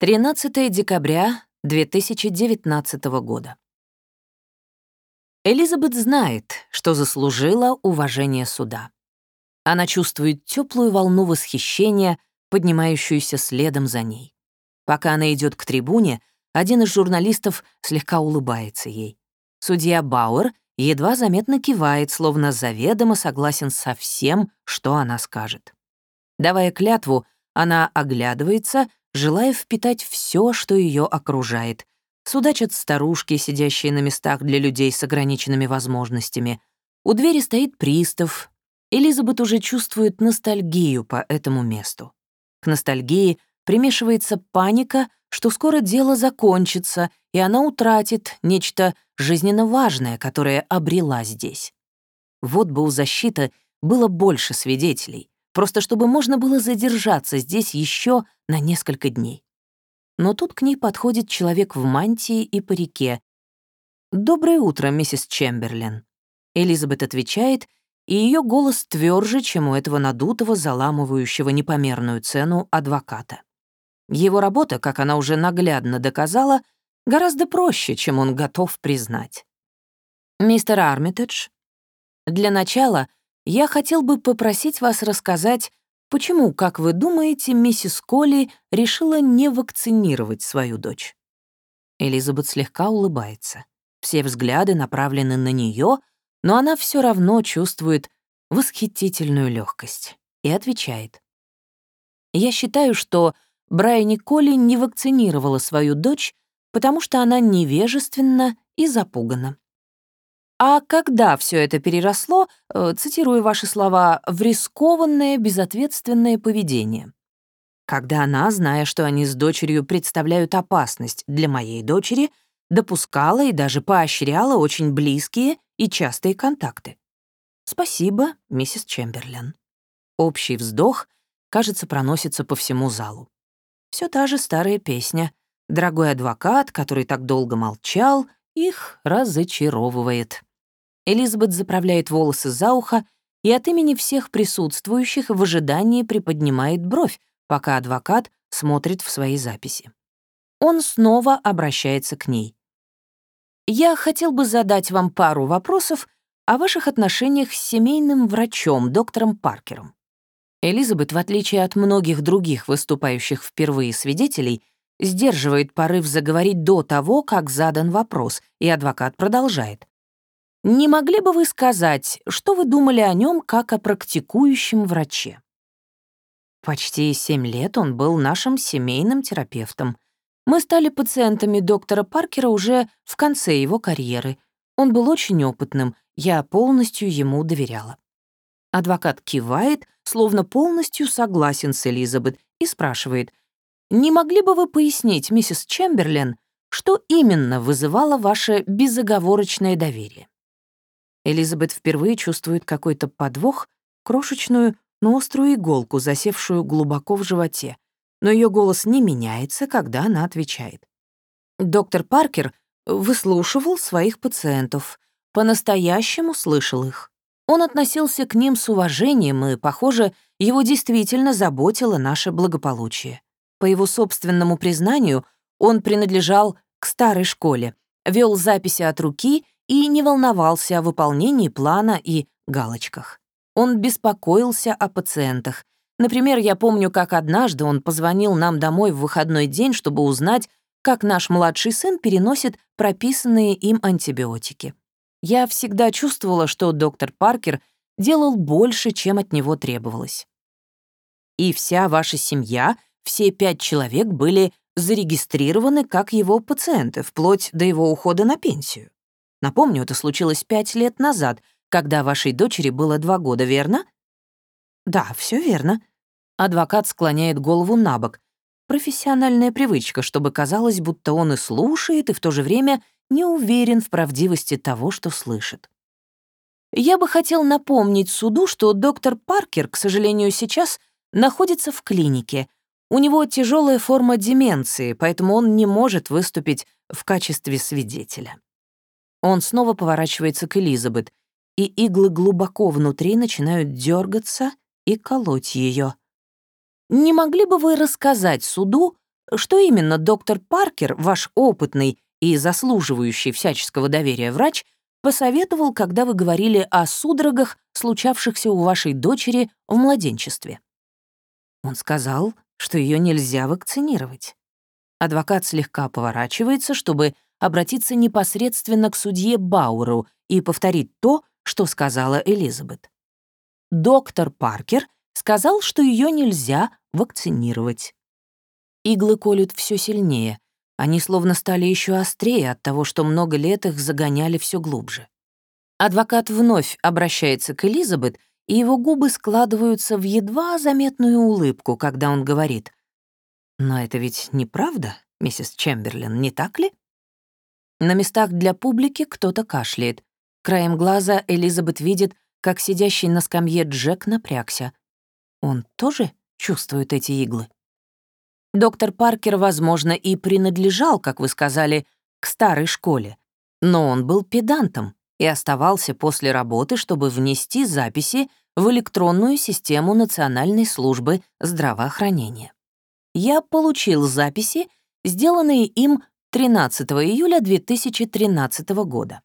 13 декабря 2019 года. Элизабет знает, что заслужила уважение суда. Она чувствует теплую волну восхищения, поднимающуюся следом за ней. Пока она идет к трибуне, один из журналистов слегка улыбается ей. Судья Бауэр едва заметно кивает, словно заведомо согласен со всем, что она скажет. Давая клятву, она оглядывается, желая впитать все, что ее окружает. Судачат старушки, сидящие на местах для людей с ограниченными возможностями. У двери стоит пристав. Элизабет уже чувствует ностальгию по этому месту. К ностальгии примешивается паника, что скоро дело закончится, и она утратит нечто жизненно важное, которое обрела здесь. Вот бы у защиты было больше свидетелей, просто чтобы можно было задержаться здесь еще на несколько дней. Но тут к ней подходит человек в мантии и парике. «Доброе утро, миссис Чемберлен». Элизабет отвечает, и ее голос тверже, чем у этого надутого, заламывающего непомерную цену адвоката. Его работа, как она уже наглядно доказала, гораздо проще, чем он готов признать. «Мистер Армитедж, для начала я хотел бы попросить вас рассказать, почему, как вы думаете, миссис Колли решила не вакцинировать свою дочь?» Элизабет слегка улыбается. Все взгляды направлены на нее, но она все равно чувствует восхитительную легкость и отвечает. «Я считаю, что Брайани Колли не вакцинировала свою дочь, потому что она невежественна и запугана. А когда все это переросло, э, цитирую ваши слова, в рискованное, безответственное поведение? Когда она, зная, что они с дочерью представляют опасность для моей дочери, допускала и даже поощряла очень близкие и частые контакты. Спасибо, миссис Чемберлен. Общий вздох, кажется, проносится по всему залу. Все та же старая песня. Дорогой адвокат, который так долго молчал, их разочаровывает. Элизабет заправляет волосы за ухо и от имени всех присутствующих в ожидании приподнимает бровь, пока адвокат смотрит в свои записи. Он снова обращается к ней. «Я хотел бы задать вам пару вопросов о ваших отношениях с семейным врачом, доктором Паркером. Элизабет, в отличие от многих других выступающих впервые свидетелей, сдерживает порыв заговорить до того, как задан вопрос, и адвокат продолжает. «Не могли бы вы сказать, что вы думали о нем как о практикующем враче?» Почти семь лет он был нашим семейным терапевтом. Мы стали пациентами доктора Паркера уже в конце его карьеры. Он был очень опытным, я полностью ему доверяла. Адвокат кивает, словно полностью согласен с Элизабет, и спрашивает, «Не могли бы вы пояснить, миссис Чемберлен, что именно вызывало ваше безоговорочное доверие?» Элизабет впервые чувствует какой-то подвох, крошечную, но острую иголку, засевшую глубоко в животе, но ее голос не меняется, когда она отвечает. Доктор Паркер выслушивал своих пациентов, по-настоящему слышал их. Он относился к ним с уважением, и, похоже, его действительно заботило наше благополучие. По его собственному признанию, он принадлежал к старой школе, вел записи от руки и не волновался о выполнении плана и галочках. Он беспокоился о пациентах. Например, я помню, как однажды он позвонил нам домой в выходной день, чтобы узнать, как наш младший сын переносит прописанные им антибиотики. Я всегда чувствовала, что доктор Паркер делал больше, чем от него требовалось. И вся ваша семья, все пять человек были зарегистрированы как его пациенты, вплоть до его ухода на пенсию. Напомню, это случилось пять лет назад, когда вашей дочери было два года, верно? Да, все верно. Адвокат склоняет голову на бок. Профессиональная привычка, чтобы казалось, будто он и слушает, и в то же время не уверен в правдивости того, что слышит. Я бы хотел напомнить суду, что доктор Паркер, к сожалению, сейчас находится в клинике. У него тяжелая форма деменции, поэтому он не может выступить в качестве свидетеля. Он снова поворачивается к Элизабет, и иглы глубоко внутри начинают дергаться и колоть ее. Не могли бы вы рассказать суду, Что именно доктор Паркер, ваш опытный и заслуживающий всяческого доверия врач, посоветовал, когда вы говорили о судорогах, случавшихся у вашей дочери в младенчестве? Он сказал, что ее нельзя вакцинировать. Адвокат слегка поворачивается, чтобы обратиться непосредственно к судье Бауру и повторить то, что сказала Элизабет. Доктор Паркер сказал, что ее нельзя вакцинировать. Иглы колют все сильнее. Они словно стали еще острее от того, что много лет их загоняли все глубже. Адвокат вновь обращается к Элизабет, и его губы складываются в едва заметную улыбку, когда он говорит. «Но это ведь неправда, миссис Чемберлин, не так ли?» На местах для публики кто-то кашляет. Краем глаза Элизабет видит, как сидящий на скамье Джек напрягся. Он тоже чувствует эти иглы? Доктор Паркер, возможно, и принадлежал, как вы сказали, к старой школе, но он был педантом и оставался после работы, чтобы внести записи в электронную систему Национальной службы здравоохранения. Я получил записи, сделанные им 13 июля 2013 года.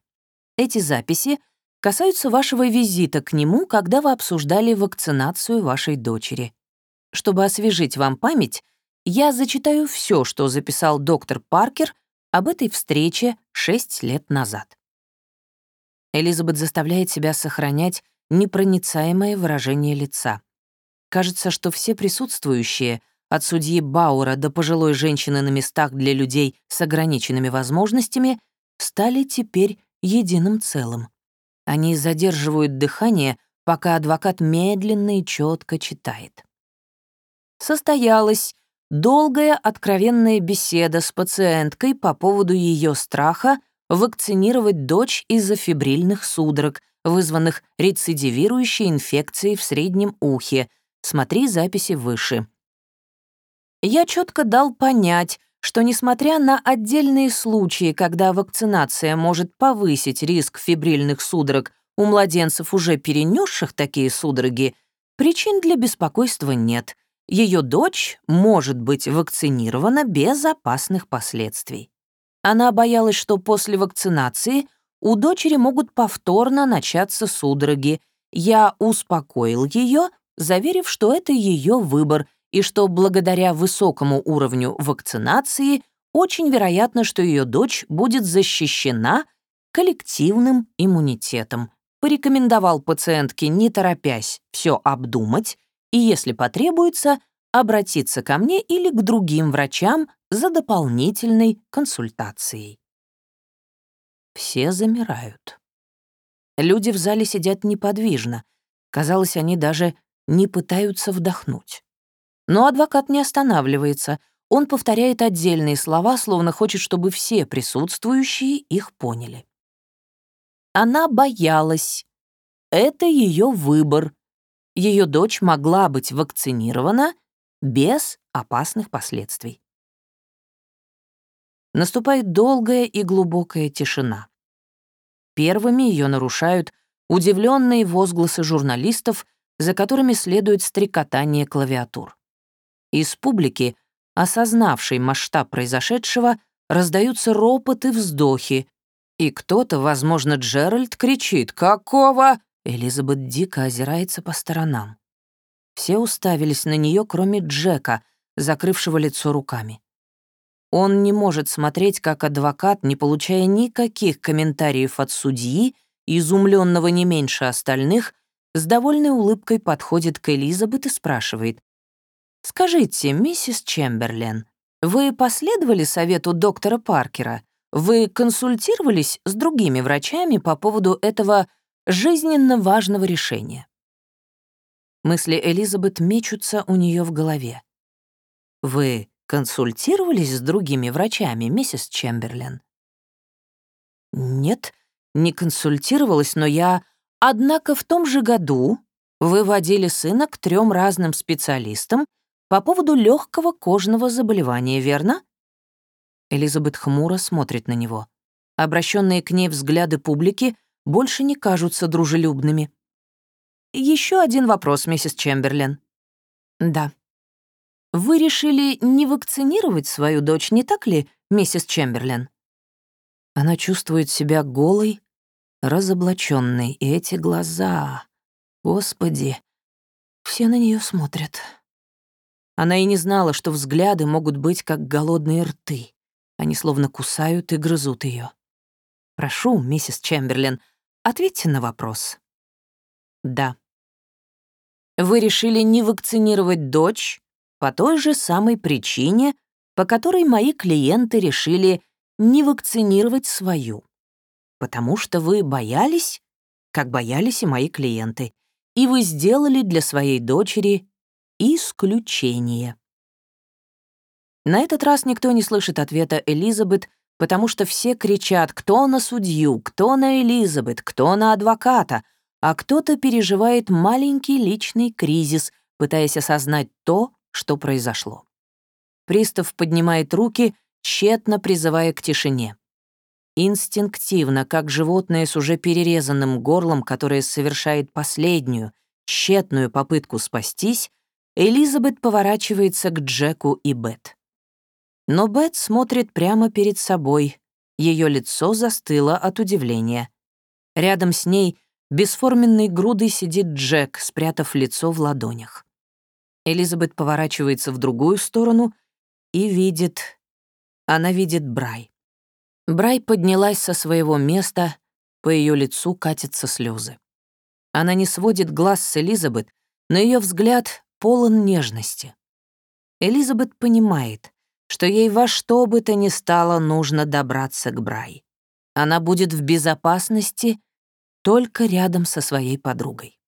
Эти записи касаются вашего визита к нему, когда вы обсуждали вакцинацию вашей дочери. Чтобы освежить вам память, я зачитаю все, что записал доктор Паркер об этой встрече 6 лет назад. Элизабет заставляет себя сохранять непроницаемое выражение лица. Кажется, что все присутствующие — от судьи Баура до пожилой женщины на местах для людей с ограниченными возможностями, стали теперь единым целым. Они задерживают дыхание, пока адвокат медленно и четко читает. Состоялась долгая откровенная беседа с пациенткой по поводу ее страха вакцинировать дочь из-за фибрильных судорог, вызванных рецидивирующей инфекцией в среднем ухе. Смотри записи выше я четко дал понять, что несмотря на отдельные случаи, когда вакцинация может повысить риск фибрильных судорог у младенцев, уже перенесших такие судороги, причин для беспокойства нет. Ее дочь может быть вакцинирована без опасных последствий. Она боялась, что после вакцинации у дочери могут повторно начаться судороги. Я успокоил ее, заверив, что это ее выбор, и что благодаря высокому уровню вакцинации очень вероятно, что ее дочь будет защищена коллективным иммунитетом. Порекомендовал пациентке, не торопясь, все обдумать и, если потребуется, обратиться ко мне или к другим врачам за дополнительной консультацией. Все замирают. Люди в зале сидят неподвижно. Казалось, они даже не пытаются вдохнуть. Но адвокат не останавливается. Он повторяет отдельные слова, словно хочет, чтобы все присутствующие их поняли. Она боялась. Это ее выбор. Ее дочь могла быть вакцинирована без опасных последствий. Наступает долгая и глубокая тишина. Первыми ее нарушают удивленные возгласы журналистов, за которыми следует стрекотание клавиатур. Из публики, осознавшей масштаб произошедшего, раздаются ропоты, вздохи. И кто-то, возможно, Джеральд, кричит «Какого?». Элизабет дико озирается по сторонам. Все уставились на нее, кроме Джека, закрывшего лицо руками. Он не может смотреть, как адвокат, не получая никаких комментариев от судьи, изумленного не меньше остальных, с довольной улыбкой подходит к Элизабет и спрашивает, «Скажите, миссис Чемберлен, вы последовали совету доктора Паркера? Вы консультировались с другими врачами по поводу этого жизненно важного решения?» Мысли Элизабет мечутся у нее в голове. «Вы консультировались с другими врачами, миссис Чемберлен?» «Нет, не консультировалась, но я...» Однако в том же году вы водили сына к трем разным специалистам по поводу легкого кожного заболевания, верно?» Элизабет хмуро смотрит на него. Обращенные к ней взгляды публики больше не кажутся дружелюбными. Еще один вопрос, миссис Чемберлен. Да. вы решили не вакцинировать свою дочь, не так ли, миссис Чемберлен?» Она чувствует себя голой, разоблаченной, и эти глаза... Господи, все на нее смотрят. Она и не знала, что взгляды могут быть как голодные рты. Они словно кусают и грызут ее. «Прошу, миссис Чемберлен, ответьте на вопрос». «Да». «Вы решили не вакцинировать дочь по той же самой причине, по которой мои клиенты решили не вакцинировать свою. Потому что вы боялись, как боялись и мои клиенты, и вы сделали для своей дочери исключение. На этот раз никто не слышит ответа Элизабет, потому что все кричат «кто на судью?», «кто на Элизабет?», «кто на адвоката?», а кто-то переживает маленький личный кризис, пытаясь осознать то, что произошло. Пристав поднимает руки, тщетно призывая к тишине. Инстинктивно, как животное с уже перерезанным горлом, которое совершает последнюю, тщетную попытку спастись, Элизабет поворачивается к Джеку и Бет. Но Бет смотрит прямо перед собой. Ее лицо застыло от удивления. Рядом с ней бесформенной грудой сидит Джек, спрятав лицо в ладонях. Элизабет поворачивается в другую сторону и видит... Она видит Брай. Брай поднялась со своего места, по ее лицу катятся слезы. Она не сводит глаз с Элизабет, но ее взгляд полон нежности. Элизабет понимает, что ей во что бы то ни стало нужно добраться к Брай. Она будет в безопасности только рядом со своей подругой.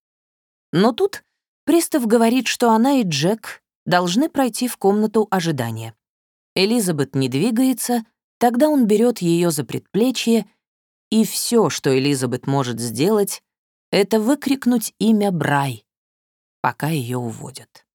Но тут пристав говорит, что она и Джек должны пройти в комнату ожидания. Элизабет не двигается, тогда он берет ее за предплечье, и все, что Элизабет может сделать, это выкрикнуть имя Брай, пока ее уводят.